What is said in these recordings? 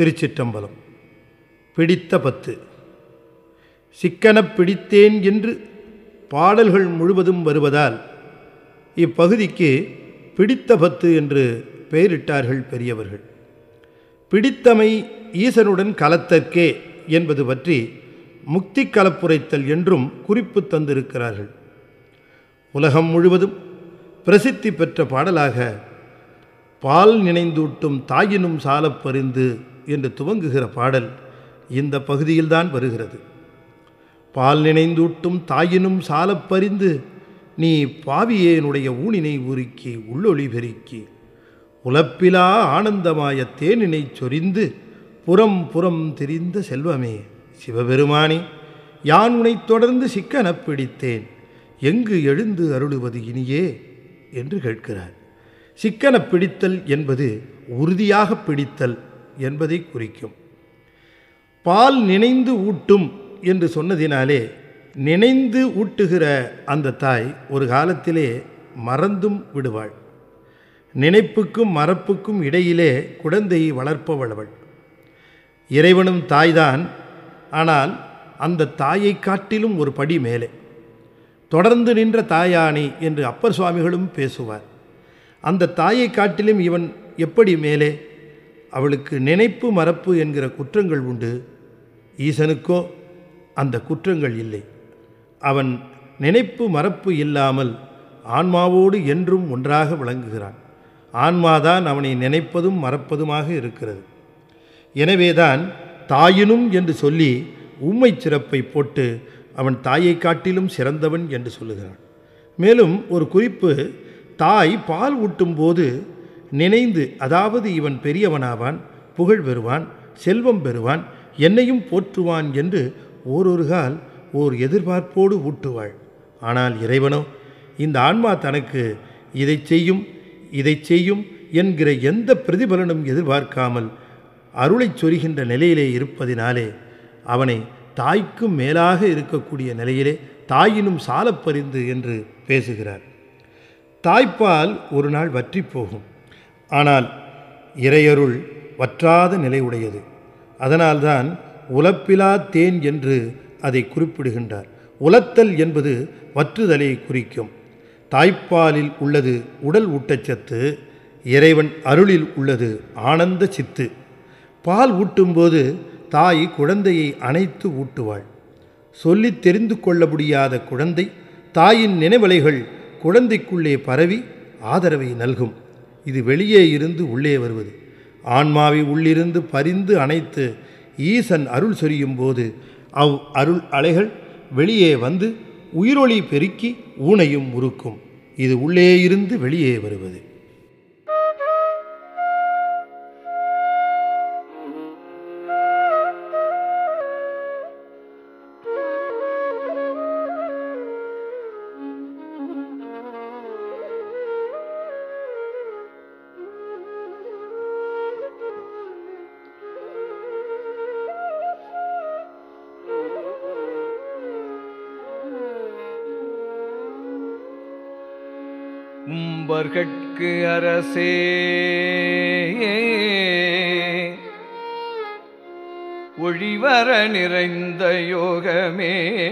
திருச்சிற்றம்பலம். பிடித்த பத்து. சிக்கனப் பிடித்தேன் என்று பாடல்கள் முழுவதும் வருவதால் இப்பகுதிக்கு பிடித்த பத்து என்று பெயரிட்டார்கள் பெரியவர்கள். பிடித்தமை ஈசனுடன் கலத்தற்கே என்பது பற்றி முக்தி கலப்புரைத்தல் என்றும் குறிப்பு தந்திருக்கிறார்கள். உலகம் முழுவதும் பிரசித்தி பெற்ற பாடலாக பால் நினைந்தூட்டும் தாயினும் சாலப்பறிந்து என்று துவங்குகிற பாடல் இந்த பகுதியில்தான் வருகிறது. பால் நினைந்தூட்டும் தாயினும் சாலப்பறிந்து நீ பாவியேனுடைய ஊனினை உருக்கி உள்ளொளி பெருக்கி. உலப்பிலா ஆனந்தமாய தேனினை சொரிந்து புறம் புறம் திரிந்த செல்வமே சிவபெருமானே யான் உனைத் தொடர்ந்து சிக்கனப் பிடித்தேன் எங்கு எழுந்து அருளுவது இனியே என்று கேட்கிறார். சிக்கனப் பிடித்தல் என்பது உறுதியாக பிடித்தல் என்பதை குறிக்கும். பால் நினைந்து ஊட்டும் என்று சொன்னதினாலே நினைந்து ஊட்டுகிற அந்த தாய் ஒரு காலத்திலே மறந்தும் விடுவாள். நினைப்புக்கும் மறப்புக்கும் இடையிலே குழந்தையை வளர்ப்பவளவள் இறைவனும் தாய்தான் ஆனால் அந்த தாயை காட்டிலும் ஒரு படி மேலே. தொடர்ந்து நின்ற தாயானி என்று அப்பர் சுவாமிகளும் பேசுவார். அந்த தாயை காட்டிலும் இவன் எப்படி மேலே? அவளுக்கு நினைப்பு மறப்பு என்கிற குற்றங்கள் உண்டு. ஈசனுக்கோ அந்த குற்றங்கள் இல்லை. அவன் நினைப்பு மறப்பு இல்லாமல் ஆன்மாவோடு என்றும் ஒன்றாக விளங்குகிறான். ஆன்மாதான் அவனை நினைப்பதும் மறப்பதுமாக இருக்கிறது. எனவேதான் தாயினும் என்று சொல்லி உம்மை சிறப்பை போட்டு அவன் தாயை காட்டிலும் சிறந்தவன் என்று சொல்லுகிறான். மேலும் ஒரு குறிப்பு தாய் பால் ஊட்டும்போது நினைந்து அதாவது இவன் பெரியவனாவான் புகழ் பெறுவான் செல்வம் பெறுவான் என்னையும் போற்றுவான் என்று ஓரொரு கால் ஓர் எதிர்பார்ப்போடு ஊட்டுவாள். ஆனால் இறைவனோ இந்த ஆன்மா தனக்கு இதை செய்யும் இதை செய்யும் என்கிற எந்த பிரதிபலனும் எதிர்பார்க்காமல் அருளைச் சொரிகின்ற நிலையிலே இருப்பதினாலே அவனை தாய்க்கும் மேலாக இருக்கக்கூடிய நிலையிலே தாயினும் சாலப்பறிந்து என்று பேசுகிறார். தாய்ப்பால் ஒரு நாள் வற்றி போகும். ஆனால் இறையருள் வற்றாத நிலையுடையது. அதனால்தான் உலப்பிலா தேன் என்று அதை குறிப்பிடுகின்றார். உலத்தல் என்பது வற்றுதலை குறிக்கும். தாய்ப்பாலில் உள்ளது உடல் ஊட்டச்சத்து இறைவன் அருளில் உள்ளது ஆனந்த சித்து. பால் ஊட்டும்போது தாய் குழந்தையை அணைத்து ஊட்டுவாள். சொல்லித் தெரிந்து கொள்ள முடியாத குழந்தை தாயின் நினைவலைகள் குழந்தைக்குள்ளே பரவி ஆதரவை நல்கும். இது வெளியே இருந்து உள்ளே வருவது. ஆன்மாவை உள்ளிருந்து பரிந்து அணைத்து ஈசன் அருள் சொரியும் போது அவ் அருள் அலைகள் வெளியே வந்து உயிரொளி பெருக்கி ஊனையும் உருக்கும். இது உள்ளே இருந்து வெளியே வருவது. உம்பர்கட்கு அரசே. ஒழிவர நிறைந்த யோகமே.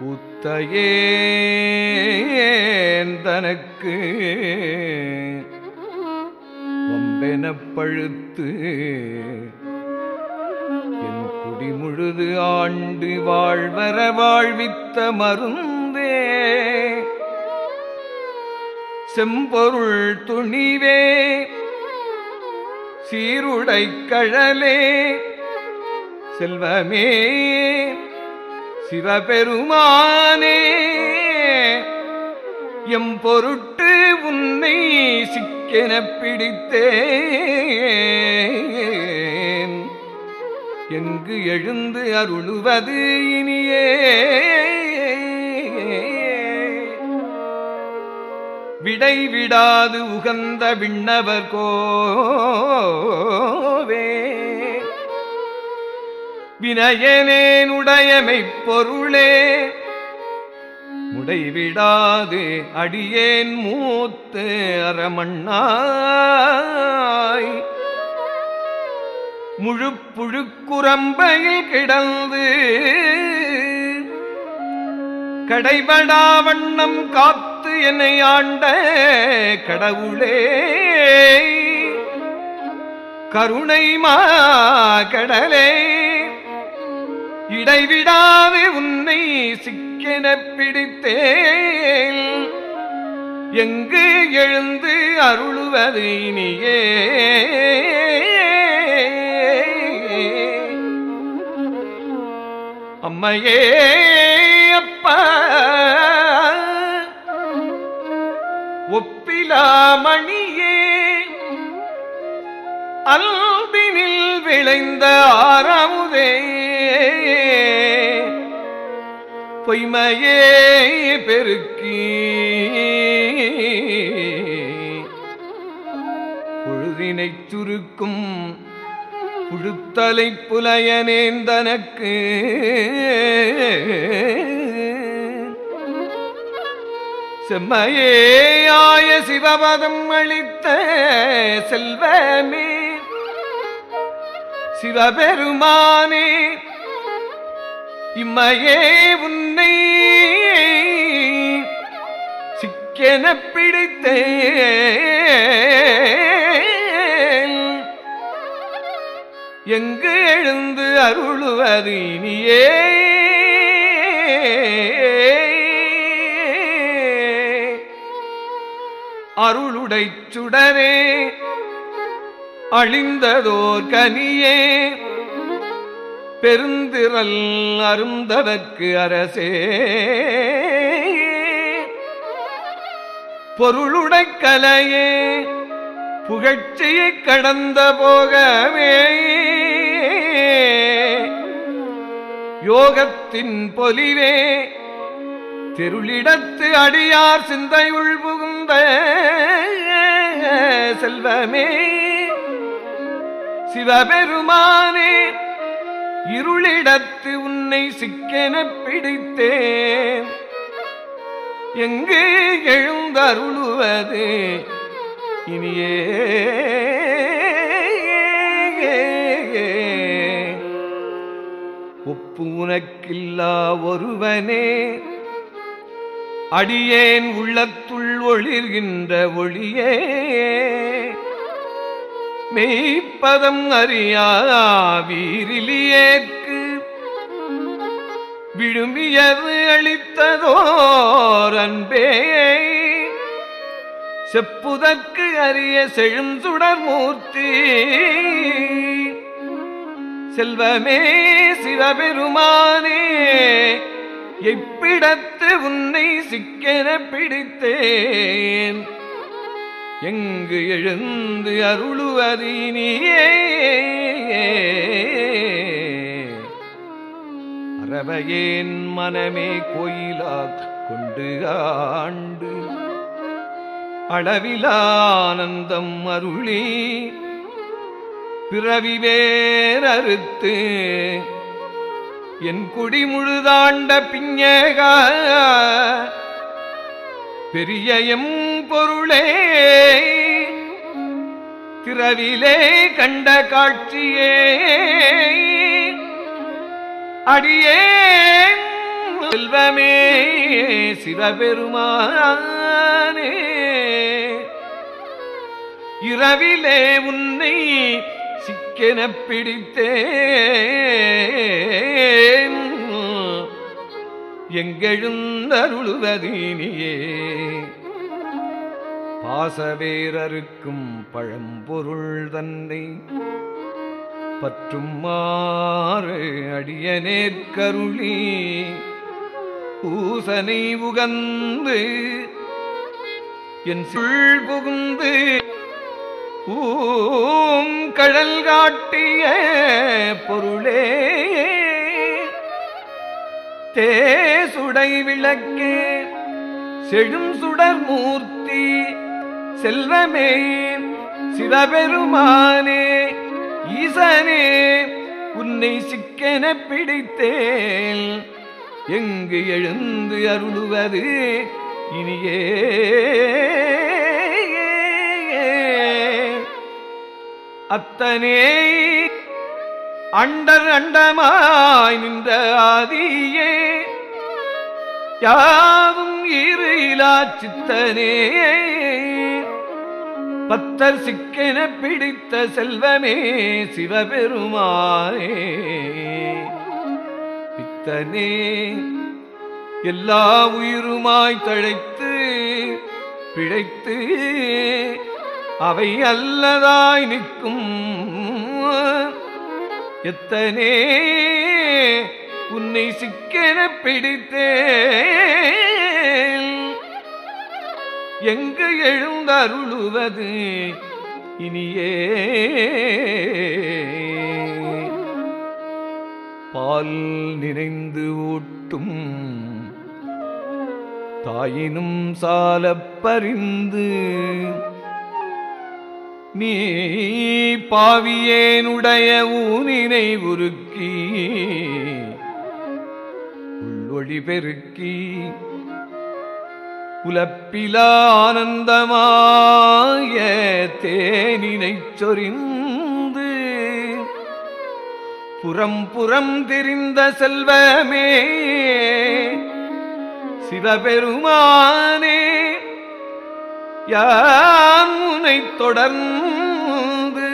புத்தையேன் தனக்கு. வம்பெனப் பழுத்து என் குடிமுழுது ஆண்டு வாழ்வர வாழ்வித்த மருந்து செம்பொருள் துணிவே சீருடை கழலே செல்வமே சிவபெருமானே எம் பொருட்டு உன்னை சிக்கெனப் பிடித்தேன். எங்கு எழுந்து அருளுவது இனியே விடை விடாது உகந்த விண்ணவர் கோவே. வினயனேனுடையமை பொருளே. முடைவிடாது அடியேன் மூத்து அறமண்ணாய். முழு புழுக்குரம்பையில் கிடந்து கடைபடா வண்ணம் காத்து என்னை ஆண்ட கடவுளே. கருணை மா கடலே இடைவிடாது உன்னை சிக்கென பிடித்தேன். எங்கு எழுந்து அருளுவது இனியே. அம்மையே அப்பா. ஒப்பிலாமணியே அல்பினில் விளைந்த ஆறாமுதே. பொய்மையே பெருக்கி. பொழுதினைச் சுருக்கும் புழுத்தலை புலையனேந்தனக்கு. செம்மையேயாய சிவபதம் அளித்த செல்வமே. சிவபெருமானே இம்மையே உன்னை சிக்கென பிடித்தேன். எங்கு எழுந்து அருளுவது இனியே? அருளுடை சுடரே அழிந்ததோர் கனியே பெருந்திரல் அருந்ததற்கு அரசே. பொருளுடை கலையே புகழ்ச்சியை கடந்த போகவே யோகத்தின் பொலிவே திருளிடத்து அடியார் சிந்தையுள் புகுந்த செல்வமே. சிவபெருமானே இருளிடத்து உன்னை சிக்கென பிடித்தேன். எங்கு எழுந்தருளுவது இனியே. ஒப்பு உனக்கில்லா ஒருவனே. அடியேன் உள்ளத்துள் ஒளிர்கின்ற ஒளியே. மெய்ப்பதம் அறியா வீரிலியேற்கு விழுமியது அளித்ததோர் அன்பே செப்புதற்கு அரிய செழும் சுடர்மூர்த்தி செல்வமே சிவபெருமானே எப்பிடத்து உன்னை சிக்கென பிடித்தேன். எங்கு எழுந்து அருளுவதீனியே. அறவையேன் மனமே கோயிலா கொண்டு ஆண்டு அளவிலானந்தம் அருளி பிறவி வேறறுத்து என் குடி முழுதாண்ட பிஞக பெரிய எம் பொருளே திரவிலே கண்ட காட்சியே அடியே செல்வமே சிவபெருமானே. இரவிலே உன்னை சிக்கென பிடித்தேன். எங்கெழுந்தருளுவதீனியே. பாசவேரருக்கும் பழம்பொருள் தன்னை பற்றும் மாறு அடியநேற்கருளி பூசனை உகந்து என் சுள் புகுந்து ஊம் கடல் காட்டிய பொருளே. தேசுடை விளக்கே செழும் சுடர் மூர்த்தி செல்வமே சிவபெருமானே. ஈசனே உன்னை சிக்கென பிடித்தேன் எங்கு எழுந்து அருளுவது இனியே. அத்தனே அண்டர் அண்டமாய் நின்ற ஆதியே. யாவும் இரு இலா சித்தனே. பத்தர் சிக்கென பிடித்த செல்வமே சிவபெருமானே. பித்தனே எல்லா உயிருமாய் தழைத்து பிழைத்து அவை அல்லதாய் நிற்கும். எத்தனே உன்னை சிக்கென பிடித்தேன். எங்கு எழுந்தருளுவது இனியே. பால் நிறைந்து ஊட்டும் தாயினும் சாலப்பறிந்து நீ பாவியேனுடைய ஊனினை உருக்கி உள்ளொளி பெருக்கி உலப்பில ஆனந்தமாய தேனினைச் சொரிந்து புறம் புறம் தெரிந்த செல்வமே சிவபெருமானே யான் உனை தொடர்ந்து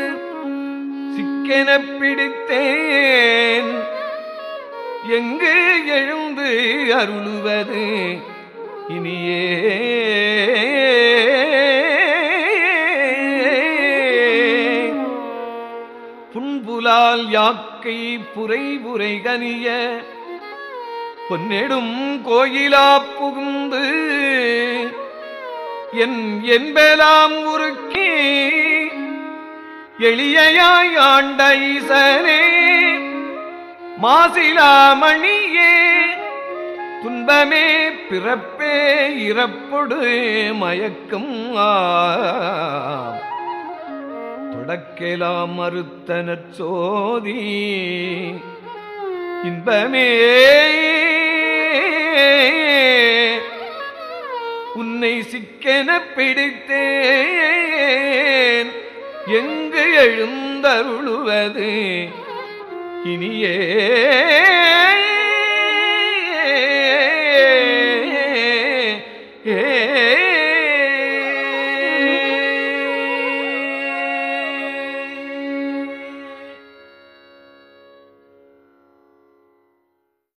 சிக்கென பிடித்தேன்? எங்கு எழுந்து அருளுவது இனியே? புன்புலால் யாக்கை புரை புரை கனிய பொன்னெடும் கோயிலா புகுந்து என் என்பெலாம் உருக்கி எளியாய் ஆண்ட ஈசனே மாசிலாமணியே துன்பமே பிறப்பே இறப்பொடு மயக்கம் ஆம். தொடக்கெலாம் மறுத்த சோதி இன்பமே உன்னை சிக்கென பிடித்தேன். எங்கு எழுந்தருளுவது? இனியே